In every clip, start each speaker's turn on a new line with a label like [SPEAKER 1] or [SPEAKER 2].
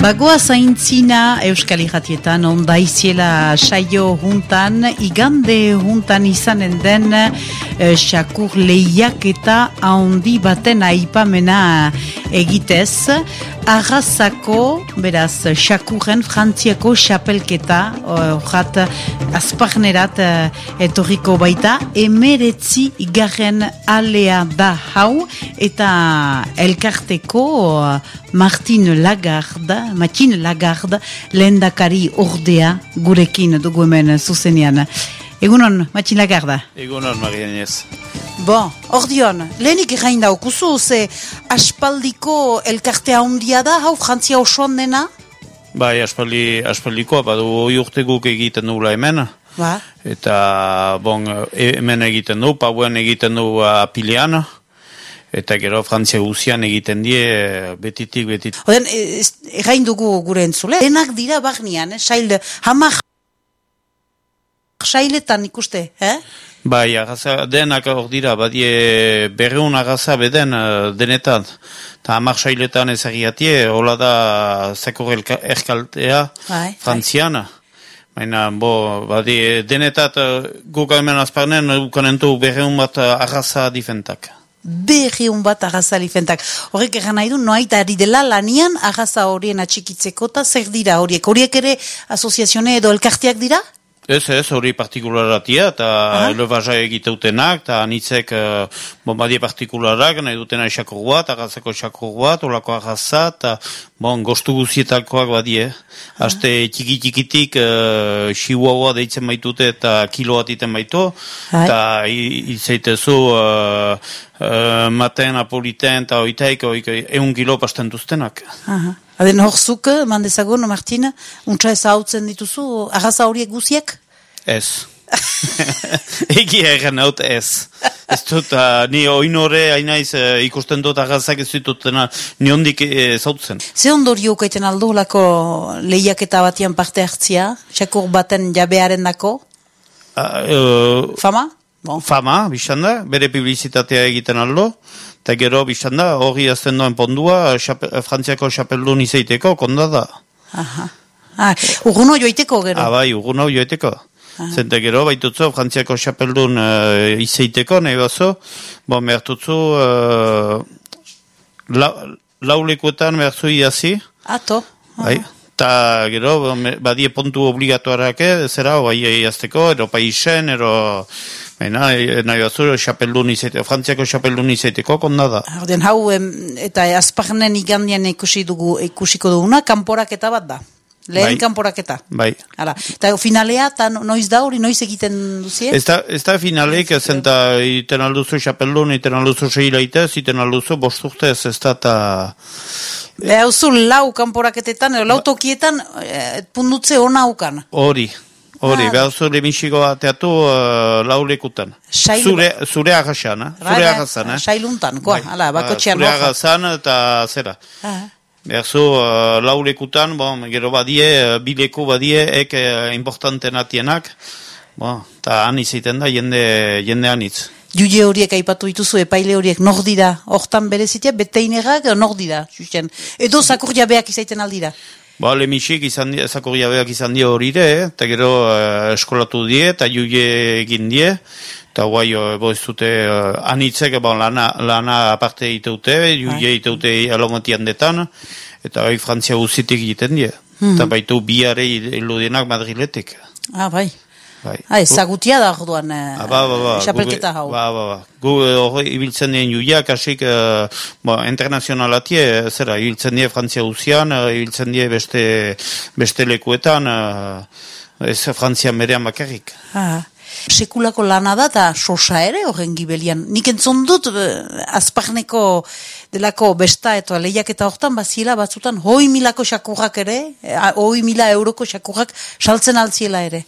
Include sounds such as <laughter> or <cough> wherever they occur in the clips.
[SPEAKER 1] Bagoa zaintzina Euskal Iratietan ondaiziela saio juntan, igande juntan izanen den eh, xakur lehiak eta ahondi baten aipamena egitez. Arrazako, beraz, xakurren frantziako xapelketa, horrat azparnerat uh, etorriko baita, emeretzi garren alea da hau, eta elkarteko uh, Martin Lagarde, Matin Lagarde, lehendakari ordea gurekin dugu hemen zuzenean. Egunon, Matin Lagarde.
[SPEAKER 2] Egunon, Marianez.
[SPEAKER 1] Bon, ordion, lehenik egin daukuzu, ze aspaldiko elkartea ondia da, hau frantzia osoan dena?
[SPEAKER 2] Bai, aspaldi, aspaldikoa, badu hoi urte guk egiten dugula hemen.
[SPEAKER 1] Ba.
[SPEAKER 2] Eta, bon, hemen egiten du, pauen egiten du apilean. Eta gero Frantzia guzian egiten die betitik betitik.
[SPEAKER 1] Oden, egin dugu gure entzule. Denak dira bagnian, eh? Sail, hamak sailetan ikuste, eh?
[SPEAKER 2] Bai, agaza, denak hor dira, badie berreun agaza beden denetan. Eta hamak sailetan ezagiatie, hola da zeko erkaltea
[SPEAKER 1] bai,
[SPEAKER 2] frantziana. Baina, bo, badie denetat guk hemen azparnen, ukanentu berreun bat agaza difentak.
[SPEAKER 1] berriun bat agaza lifentak. Horrek egan nahi du, noaita ari dela lanian agaza horien atxikitzeko eta zer dira horiek. Horiek ere asoziazione edo elkarteak dira?
[SPEAKER 2] Ez, ez, hori partikularatia, eta elevaza egiteutenak, eta anitzek uh, bombadie partikularak, nahi dutena esakor bat, agazako esakor bat, olako agaza, eta bon, gostu guzietakoak badie. Aste txiki-txikitik, uh, chihuahua deitzen baitute, eta kilo bat iten baitu, eta izaitezu uh, uh, maten, apoliten, eta oitaik, egun kilo pasten duztenak.
[SPEAKER 1] Aha. Aden hor zuk, mandezagun, Martina, untsa ez hautzen dituzu, agaza horiek guziek?
[SPEAKER 2] Ez. <laughs> Egi egen haut ez. Ez dut, uh, ni oinore hainaiz uh, ikusten dut agazak ez ditutena ni ondik ez hautzen.
[SPEAKER 1] Ze ondorio kaiten aldo lako lehiaketa batian parte hartzia? Xakur baten jabearen dako?
[SPEAKER 2] Uh,
[SPEAKER 1] Fama?
[SPEAKER 2] Bon. Fama, biztanda, bere publizitatea egiten aldo, eta gero biztanda, hori azten doen pondua, xape, frantziako xapeldun izaiteko, konda da.
[SPEAKER 1] Aha. Ah, urguno joiteko gero?
[SPEAKER 2] Ah, bai, urguno joiteko. Zente gero, baitutzu, frantziako xapeldun uh, izaiteko, nahi bazo, bon, mehartutzu, uh, la, laulekuetan mehartzu iazi.
[SPEAKER 1] Ato.
[SPEAKER 2] Bai. Eta gero, badie pontu obligatuarak, zera, bai, iazteko, ero paisen, ero... Baina, nahi batzuro, xapeldun izaiteko, frantziako xapeldun izaiteko, konda da.
[SPEAKER 1] Orden, hau, em, eta azparnen igandian ikusi dugu, ikusiko duguna, kanporaketa bat da. Lehen
[SPEAKER 2] bai.
[SPEAKER 1] kanporaketa.
[SPEAKER 2] Bai.
[SPEAKER 1] Hala. Eta finalea, eta noiz da hori, noiz egiten duzie?
[SPEAKER 2] Ez da, ez da finaleik, ez zenta iten alduzu xapeldun, iten alduzu sehilaitez, iten alduzu bosturtez, ez da, eta...
[SPEAKER 1] Zu lau kanporaketetan, lau tokietan, e, pundutze hona ukan.
[SPEAKER 2] Hori. Hori,
[SPEAKER 1] Ah.
[SPEAKER 2] behar zure misiko bateatu uh, laulekutan.
[SPEAKER 1] Sail-
[SPEAKER 2] Zure, zure agasan, eh? Zure agazan, eh?
[SPEAKER 1] Sailuntan, koa,
[SPEAKER 2] Bai.
[SPEAKER 1] hala, bakotxean
[SPEAKER 2] Zure
[SPEAKER 1] hoja.
[SPEAKER 2] agazan eta zera.
[SPEAKER 1] Ah.
[SPEAKER 2] Behar zu uh, laulekutan, bon, gero badie, uh, bileko badie, ek uh, importanten atienak. Bon, eta han izaiten da, jende, jende anitz.
[SPEAKER 1] Juge horiek aipatu dituzu epaile horiek nor dira, hortan berezitia, beteinerak nor dira. Edo zakur jabeak izaiten aldira.
[SPEAKER 2] Ba, lemisik izan die, zakurria beak izan die hori ere, eta gero uh, eskolatu die, eta juge egin die, eta guai, uh, bo ez dute, uh, anitzek, bon, lana, lana aparte iteute, juge iteute alomatian detan, eta bai Frantzia guzitik egiten die. Eta baitu biare iludienak Madriletik.
[SPEAKER 1] Ah, bai.
[SPEAKER 2] Bai.
[SPEAKER 1] Ah, ezagutia da orduan
[SPEAKER 2] Ah, ba, ba, ba.
[SPEAKER 1] xapelketa hau.
[SPEAKER 2] Ba, ba, ba. Gu eh, hori ibiltzen dien juiak, asik, uh, bo, internazionalatie, eh, zera, ibiltzen die Frantzia guzian, uh, ibiltzen die beste, beste lekuetan, ez Frantzian berean bakarrik.
[SPEAKER 1] Ah. Sekulako lana da eta sosa ere horren gibelian. Nik entzun dut eh, azparneko delako besta eta lehiak eta hortan baziela batzutan hoi milako xakurrak ere, eh, hoi mila euroko xakurrak saltzen altziela ere.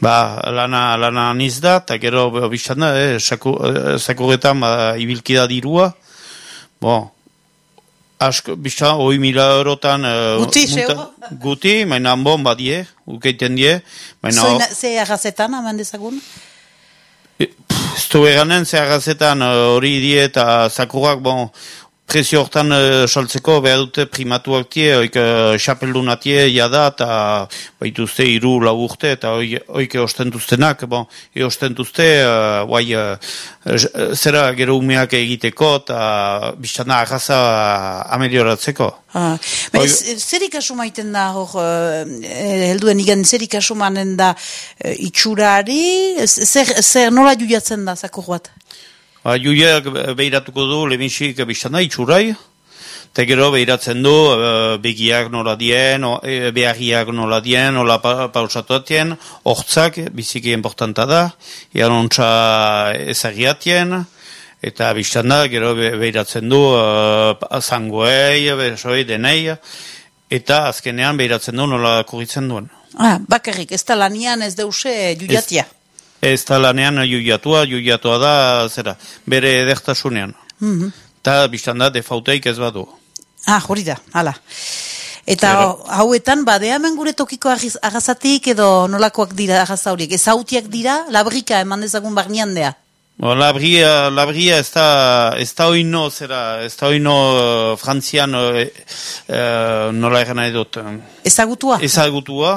[SPEAKER 2] Ba, lana, lana aniz da, eta gero biztan da, eh, saku, eh, ba, ibilki da dirua. Bo, asko, biztan, hoi mila eurotan... eh,
[SPEAKER 1] Guti,
[SPEAKER 2] munta-? Guti, baina bon badie, ukeiten die, baina...
[SPEAKER 1] Zoina, ze agazetan, haman dezagun?
[SPEAKER 2] Ez du eganen, ze agazetan eh, hori die eta zakurrak, bon, prezio hortan uh, saltzeko behar dute primatuak tie, oik uh, xapelduna tie, jada, eta baituzte iru lau urte, eta oik ostentuztenak, bon, e ostentuzte, uh, guai, uh, zera gero umeak egiteko, eta biztana agaza amelioratzeko.
[SPEAKER 1] Ah, Oiga... Zer ikasu maiten da, hor, helduen igen, zer ikasu manen da itxurari, zer, zer nola juiatzen da, zako bat?
[SPEAKER 2] Ba, Juiak behiratuko du, lemisik biztana itxurai, eta gero behiratzen du e, begiak nola dien, e, behagiak nola dien, nola pausatu atien, ortsak, biziki importanta da, ean ontsa ezagiatien, eta biztana gero behiratzen du e, zangoei, besoi, denei, eta azkenean behiratzen du nola kuritzen duen.
[SPEAKER 1] Ah, bakarrik, ez da lanian ez deuse juiatia.
[SPEAKER 2] Ez da lanean juiatua, juiatua da, zera, bere edertasunean. Mm -hmm. Ta biztan da, defauteik ez badu.
[SPEAKER 1] Ah, hori da, hala. Eta hauetan, badea hemen gure tokiko agazatik edo nolakoak dira agaza horiek? Ez hautiak dira, labrika eman dezagun barnian dea?
[SPEAKER 2] Bo, labria, labria ez da, ez da oino, zera, ez da oino uh, frantzian uh, uh, nola egin nahi dut.
[SPEAKER 1] Ezagutua?
[SPEAKER 2] Ezagutua.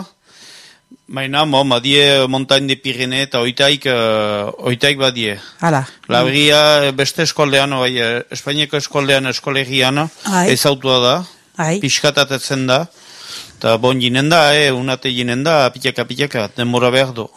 [SPEAKER 2] Baina, mo, badie montain de Pirene eta oitaik, uh, oitaik badie.
[SPEAKER 1] Hala.
[SPEAKER 2] Labria beste eskoldean, bai, Espainiako eskoldean eskolegian, ez autua da, Ai. piskatatetzen da, eta bon jinen da, eh, unate jinen da, pitaka, pitaka, denbora behar du.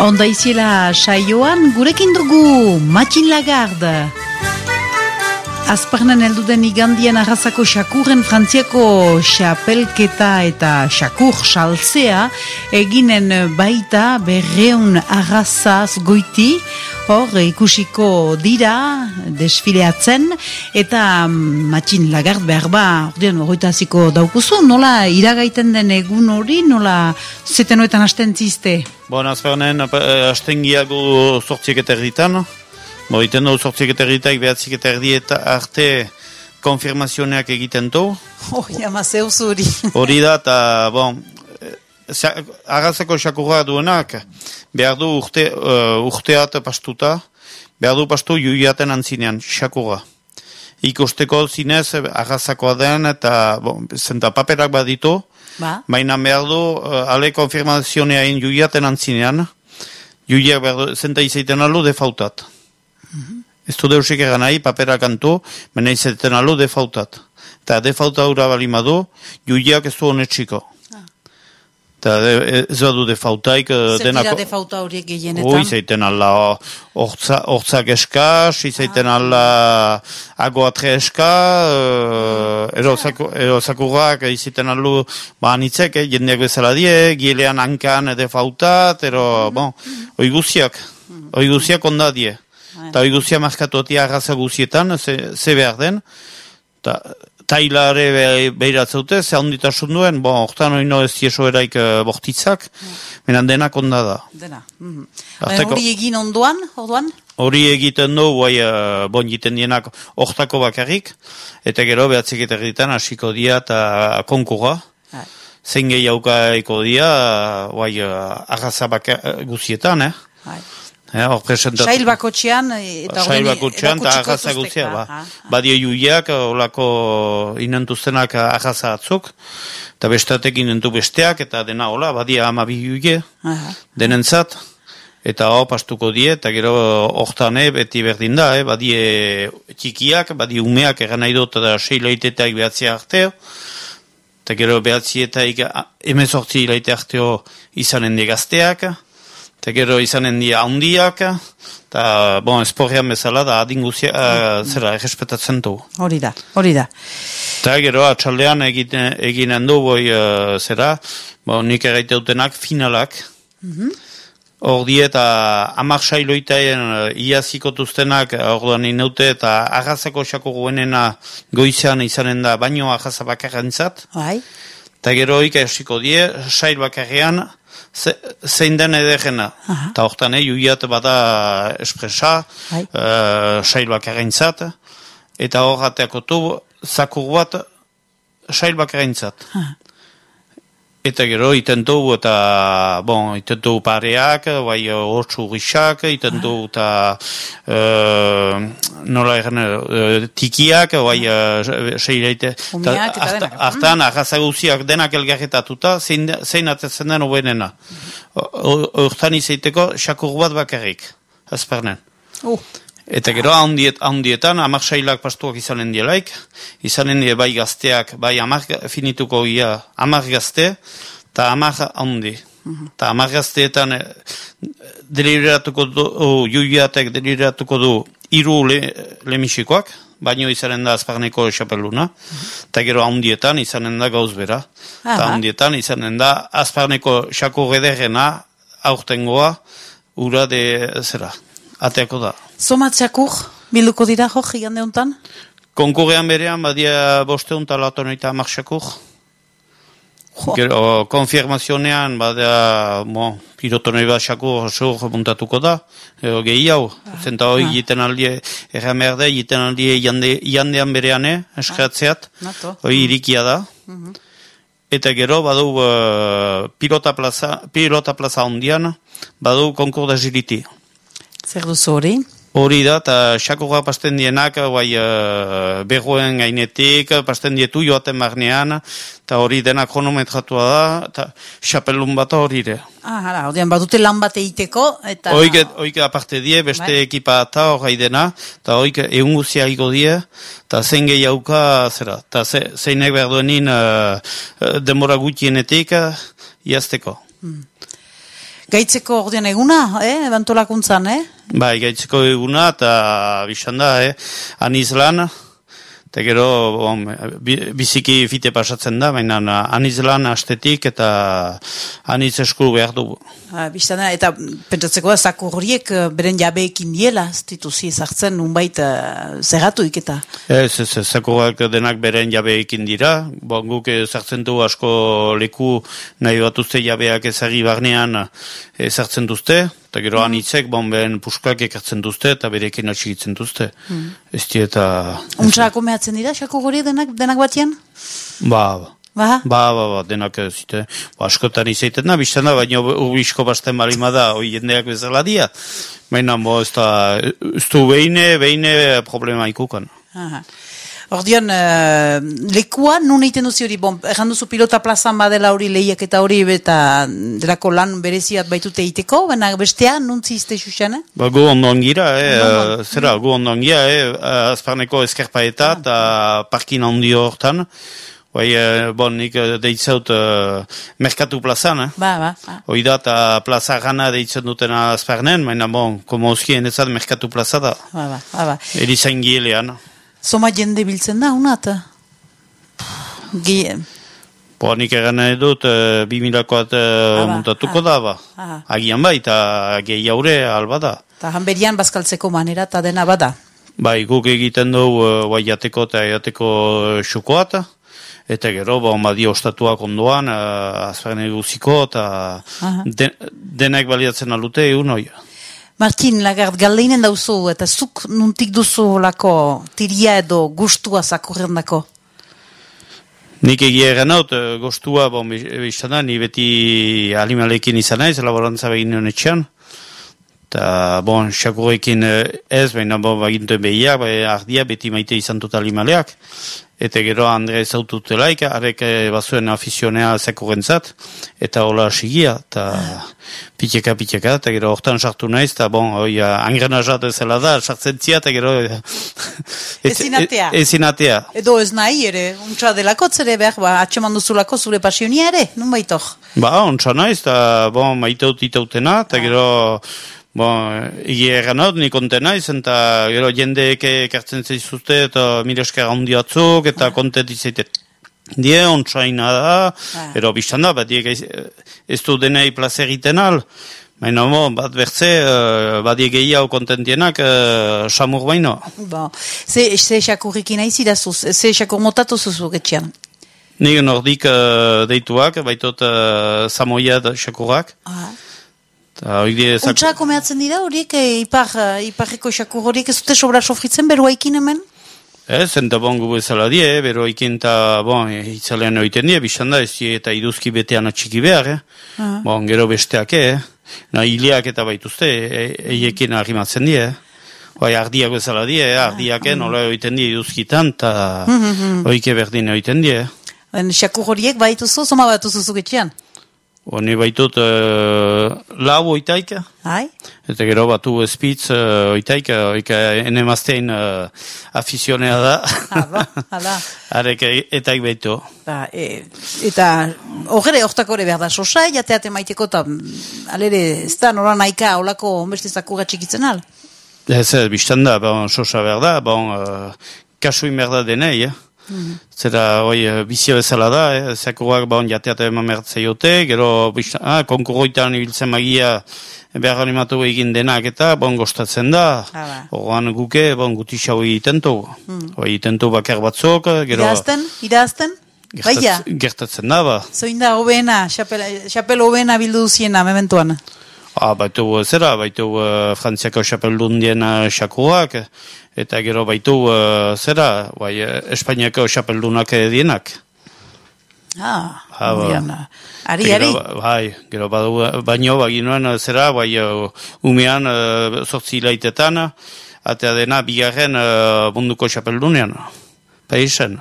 [SPEAKER 1] Onda iziela saioan gurekin dugu Matxin Lagarde. Azparnan elduden igandien arrazako xakurren frantziako xapelketa eta xakur salzea eginen baita berreun arrazaz goiti hor ikusiko dira desfileatzen eta matxin lagart behar ba ordean horretaziko daukuzu nola iragaiten den egun hori nola zetenoetan hasten zizte?
[SPEAKER 2] Bon, azparnan hasten giago sortziek eta erditan Bo, iten dugu sortzik eta erditak behatzik eta erdieta arte konfirmazioneak egiten du.
[SPEAKER 1] Oh, jama zeu zuri.
[SPEAKER 2] Hori da, eta, bon, agazeko xakurra duenak, behar du urte, uh, urteat pastuta, behar du pastu juiaten antzinean, xakurra. Ikusteko zinez, agazakoa den, eta, bon, zenta paperak baditu, ba. baina behar du, uh, ale konfirmazioneain juiaten antzinean, juiak behar du, zenta izaiten alu defautat. Ez du deusik egan nahi, papera kantu, mena izeten alu defautat. Eta defauta hura balimadu, juiak ez du honetxiko. Ah. Eta ez badu defautaik...
[SPEAKER 1] Eh, Zer dira defauta horiek gehienetan?
[SPEAKER 2] Ui, zeiten ala ortsak eskaz, izaiten ah. ala agoatre eska, uh, erozakurrak izaiten alu ba anitzek, eh, jendeak bezala die, gilean hankan defautat, ero, mm -hmm. bon, oi guziak, mm oi guziak onda die. Eta hori guzia markatuatia arraza guzietan, ze, ze behar den. Ta, tailare behiratzeute, ze handitasun duen, bon, hortan hori no ez tieso eraik uh, bortitzak, menan denak onda da.
[SPEAKER 1] Dena. Mm hori egin onduan, orduan?
[SPEAKER 2] Hori egiten du, bai, uh, bon, egiten dienak hortako bakarrik, eta gero behatzik eta egiten hasiko dia eta konkurra. Zein gehiauka eko dia, bai, uh, arraza bakar, guzietan, eh? Bai. Ja, hor presentatu.
[SPEAKER 1] Sail bakotxean, eta
[SPEAKER 2] Sail
[SPEAKER 1] ordeni
[SPEAKER 2] bakotxean eta
[SPEAKER 1] erakutsiko
[SPEAKER 2] ahaza
[SPEAKER 1] dituztek,
[SPEAKER 2] guztia, ba.
[SPEAKER 1] aha.
[SPEAKER 2] Badio juiak, olako inentuztenak ahaza atzuk, eta bestatekin inentu besteak, eta dena hola, badia amabi juie, denentzat, eta hor pastuko die, eta gero hortane beti berdin da, eh? badie txikiak, badie umeak egan nahi dut, eta sei leitetak behatzia arteo, eta gero behatzietaik emezortzi leite arteo izanen die gazteak, eta gero izanen die handiak, eta, bon, esporrean bezala da adinguzia, uh, zera, errespetatzen du.
[SPEAKER 1] Hori da, hori da.
[SPEAKER 2] Eta gero atxaldean egiten, eginen du, boi, uh, zera, bo, nik erraite dutenak finalak. Hor die eta amak sailoitaen uh, iaziko tuztenak orduan inaute eta agazako xako guenena goizean izanen da baino agaza bakarrentzat.
[SPEAKER 1] Bai,
[SPEAKER 2] Eta gero hoik esiko die, sail bakarrean, ze, zein den ederrena.
[SPEAKER 1] Aha.
[SPEAKER 2] Eta hortan, eh, juiat bada espresa,
[SPEAKER 1] Bai.
[SPEAKER 2] uh, sail bakarrentzat, eta hor ateako tu, zakur bat, sail bakarrentzat. Eta gero, itentu eta, bon, itentu pareak, bai hortzu gixak, itentu eta, uh, nola egin, uh, tikiak, bai uh, seireite.
[SPEAKER 1] Umeak eta denak.
[SPEAKER 2] Artan, ahazaguziak denak elgarretatuta, zein, zein atetzen den hobenena. Hortan izaiteko, xakur bat bakarrik, azpernen.
[SPEAKER 1] uh,
[SPEAKER 2] Eta gero handiet, handietan, amak sailak pastuak izanen dielaik, izanen die bai gazteak, bai amak finituko ia, amak gazte, eta amak handi. Eta amak gazteetan eh, deliberatuko du, oh, juiatek deliberatuko du iru le, lemisikoak, baino izanen da azparneko xapeluna, eta gero handietan izanen da gauz bera. Eta handietan izanen da azparneko xako gederrena aurtengoa, ura de, zera, ateako da.
[SPEAKER 1] Zomatxakur, bilduko dira jo, gigande honetan?
[SPEAKER 2] Konkurrean berean, badia bosteun talatonoita marxakur.
[SPEAKER 1] Jo,
[SPEAKER 2] Gero, konfirmazionean, badia, mo, pilotonoi bat xakur sur muntatuko da, edo gehi hau. Zenta hori
[SPEAKER 1] ah.
[SPEAKER 2] egiten aldie, erran behar da, egiten aldie jande, jandean berean, eh, eskatzeat.
[SPEAKER 1] nato.
[SPEAKER 2] Hori irikia da. Eta gero, badu uh, pilota plaza, pilota plaza ondian, badu konkur da ziliti.
[SPEAKER 1] Zer duzu hori?
[SPEAKER 2] Hori da, eta xakoga pasten dienak, bai, uh, begoen gainetik, pasten dietu joaten barnean, eta hori denak kronometratua da, eta xapelun bat hori ere.
[SPEAKER 1] Ah, hala, ordean badute lan bat egiteko, eta...
[SPEAKER 2] Oike, oike aparte die, beste
[SPEAKER 1] Bai.
[SPEAKER 2] ekipa eta hori dena, eta oike egun guzia iko die, eta zein gehiauka, zera, eta ze, zeinek behar duenin uh, uh, denbora gutienetik, uh, iazteko.
[SPEAKER 1] Gaitzeko ordean eguna, eh, bantolakuntzan, eh?
[SPEAKER 2] Bai, gaitzeko eguna eta bizan da, eh? Anizlan, eta gero bi- biziki fite pasatzen da, baina anizlan astetik eta aniz esku behar dugu.
[SPEAKER 1] Ah, Bistana, eta pentsatzeko da, zakur horiek eh, beren jabeekin diela, ez dituzi ezartzen, nunbait uh, zerratuik eta...
[SPEAKER 2] Ez, ez, zakurrak denak beren jabeekin dira, bon, guk ezartzen du asko leku nahi bat uste jabeak ezagi barnean ezartzen duzte, eta gero anitzek, bon, beren puskak ekartzen duzte, eta berekin atxigitzen duzte. Ez di eta...
[SPEAKER 1] Untsako mehatzen dira, zakur horiek denak, denak batian?
[SPEAKER 2] Ba, ba.
[SPEAKER 1] Ba?
[SPEAKER 2] Ba, ba, denak ez zite. Ba, askotan izaiten da, bizten da, baina ubisko basten balima da, hoi jendeak bezala dia. Baina, bo, ez da, ez du behine, behine problema ikukan.
[SPEAKER 1] Aha. Ordean, uh, lekua nun egiten duzi hori, bon, erran duzu pilota plazan badela hori lehiak eta hori eta delako lan bereziat baitute egiteko, baina bestea, nuntzi izte xuxan, eh?
[SPEAKER 2] Ba, gu ondon gira, eh,
[SPEAKER 1] Ondo,
[SPEAKER 2] eh, zera, gu ondon gira, eh, azparneko eskerpaeta eta parkin handi hortan. Bai, eh, bon, nik eh, deitzaut eh, merkatu plazan, eh?
[SPEAKER 1] Ba, ba, ba.
[SPEAKER 2] Hoi da, eta plaza gana deitzen dutena azparnen, baina, bon, komo ezat merkatu plaza da.
[SPEAKER 1] Ba, ba, ba, ba.
[SPEAKER 2] Erizain gielean.
[SPEAKER 1] Zoma jende biltzen da, unat? Ge...
[SPEAKER 2] Bo, nik egan nahi dut, e, bi milakoat e, muntatuko
[SPEAKER 1] ah,
[SPEAKER 2] da, ba.
[SPEAKER 1] ah.
[SPEAKER 2] Agian bai, eta gehi aure alba da.
[SPEAKER 1] Eta hanberian bazkaltzeko manera eta dena bada.
[SPEAKER 2] Bai, guk egiten dugu, e, bai, jateko eta jateko xukoat, eta gero, ba, badi ostatuak ondoan, e, azparen eguziko, eta
[SPEAKER 1] Aha.
[SPEAKER 2] de, denak baliatzen alute egun hoi.
[SPEAKER 1] Martin, lagart, galdeinen dauzu, eta zuk nuntik duzu lako tiria edo gustua zakurren dako.
[SPEAKER 2] Nik egia egan haut, e, gostua, bon, biztana, ni beti animalekin izan naiz, laborantza begin nuen etxean, eta, bon, xakurrekin eh, ez, baina, bon, bagintuen behiak, bai, ardia beti maite izan dut animaleak, eta gero Andrea ezaututelaik, arek eh, bazuen afizionea zekurentzat, eta hola sigia, eta piteka, piteka, eta gero hortan sartu naiz, eta bon, oi, angrenazat ezela da, sartzen zia, eta gero... <laughs>
[SPEAKER 1] Ezinatea.
[SPEAKER 2] E, ezinatea.
[SPEAKER 1] Edo ez nahi ere, untsa delako zere behar, ba, atxeman duzulako zure pasionia ere, nun baitok?
[SPEAKER 2] Ba, untsa naiz, eta bon, maiteut itautena, eta gero... Bon, egia egan hau, nik konten naiz, eta gero jendeek ekartzen zaizuzte, eta mire esker handi batzuk, eta ah. kontet izaitet. Die, ontsaina da, ah. ero biztan da, bat ez du denei plaza egiten al, Baina, bo, bat bertze, uh, bat egei hau kontentienak, uh, samur baino.
[SPEAKER 1] Bo, ze, ze xakurrik nahi zidazuz, ze xakur motatu zuzu getxean?
[SPEAKER 2] Nik nordik uh, deituak, baitot uh, samoiad xakurrak. Ah.
[SPEAKER 1] Untxako mehatzen dira horiek, e, ipar, eh, iparriko esakur horiek, ez dute sobra sofritzen beruaikin hemen?
[SPEAKER 2] Ez, enta bon gubu ezala die, beruaikin eta, bon, itzalean oiten die, bizan da, ez die, eta iduzki betean atxiki behar, eh? Ah. Bon, gero besteak, eh? Na, hiliak eta baituzte, eiekin e, arrimatzen die, eh? Bai, ardiak bezala die, eh? ardiak, ah. nola oiten die iduzkitan, eta mm -hmm. oike berdin oiten die.
[SPEAKER 1] Ben, xakur horiek baituzu, zoma batuzuzu getxean?
[SPEAKER 2] Honi baitut uh, lau oitaik.
[SPEAKER 1] Hai.
[SPEAKER 2] Eta gero batu espitz uh, oitaik, oika ene maztein uh, afizionea da.
[SPEAKER 1] Hala, hala. <laughs>
[SPEAKER 2] Arek etaik baitu.
[SPEAKER 1] Ba, e, eta horre hortako ere behar da sosai, jateate maiteko eta mm, alere ez da nora naika holako onbestezako gatxikitzen al?
[SPEAKER 2] Ez ez, biztan da, bon, sosa behar da, bon, uh, kasuin behar da denei, eh? Zera, oi, eh, bizia bezala da, eh? zekoak bon, jateate eman mertzei jote, gero, ah, konkurroitan ibiltzen magia behar animatu egin denak eta, bon, gostatzen da. Horan guke, bon, guti xau egiten du. Hmm. Oi, egiten du bakar batzok, gero...
[SPEAKER 1] Irazten? Irazten?
[SPEAKER 2] Gertatz, gertatzen da, ba.
[SPEAKER 1] Zoin da, hobena, xapel hobena bildu duziena, mementuan.
[SPEAKER 2] Ah, baitu, zera, baitu uh, frantziako xapel dundien uh, xakuak, eta gero baitu uh, zera, bai, Espainiako xapeldunak dienak.
[SPEAKER 1] Ah, ha, ba. ari, ari.
[SPEAKER 2] Bai, gero badu, baino, baginoan zera, bai, umean uh, sortzi laitetan, atea dena bigarren uh, munduko xapeldunean, paisen.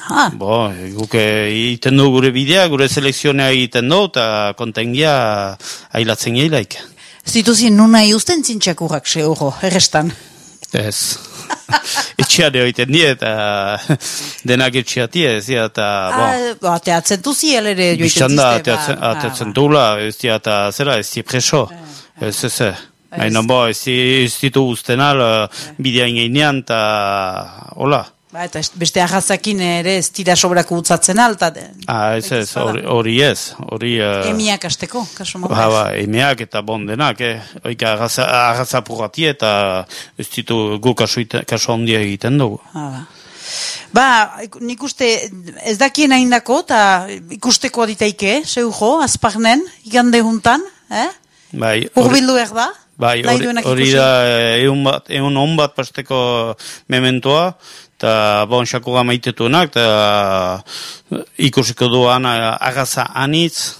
[SPEAKER 1] Ha.
[SPEAKER 2] Bo, guke egiten du gure bidea, gure selekzionea egiten du, eta kontengia ailatzen geilaik.
[SPEAKER 1] Zituzien nuna iusten zintxakurrak, se horo, errestan.
[SPEAKER 2] Ez. <laughs> Etxean egiten die eta denak etxeati ez, eta...
[SPEAKER 1] Ba, ateatzen duzi, elere
[SPEAKER 2] joiten ziste. Bistanda, ateatzen dula, ez di, eta zera, ez di preso. Ez, ez, ez. Baina, bo, ez ditu guzten al, bidea ingeinean, eta hola.
[SPEAKER 1] Ba, eta beste ahazakin ere ez tira sobrako utzatzen alta.
[SPEAKER 2] Ah, ez ez, hori ez. Hori,
[SPEAKER 1] uh, emiak azteko, kaso
[SPEAKER 2] Ba, ba, emiak eta bondenak, eh. Oika ahazapurrati eta ez ditu gu kaso, kaso handia egiten dugu.
[SPEAKER 1] Ah, ba. Ba, nik uste, ez dakien hain dako, eta ikusteko aditaike, zeu jo, azparnen, igande juntan, eh?
[SPEAKER 2] Bai,
[SPEAKER 1] Urbildu erda?
[SPEAKER 2] Bai, hori da, egun, bat, egun on bat pasteko mementoa, eta bon, xakoga maitetuenak, eta ikusiko duan agaza anitz,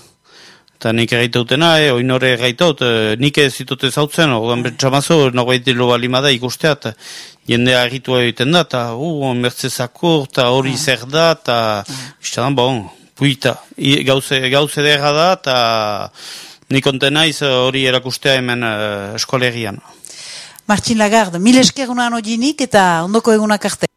[SPEAKER 2] eta nik egiteutena, e, oinore egaitaut, e, nik ez ditut ez hautzen, orduan betxamazo, nogait dilo balima da ikusteat, jendea egitua egiten da, eta uh, onbertzezakur, eta hori ah. zer da, eta izan, bon, puita, gauze, gauze derra da, eta nik ontenaiz hori erakustea hemen uh, eskolegian.
[SPEAKER 1] Martin Lagarde, mil esker unan eta ondoko egunak arte.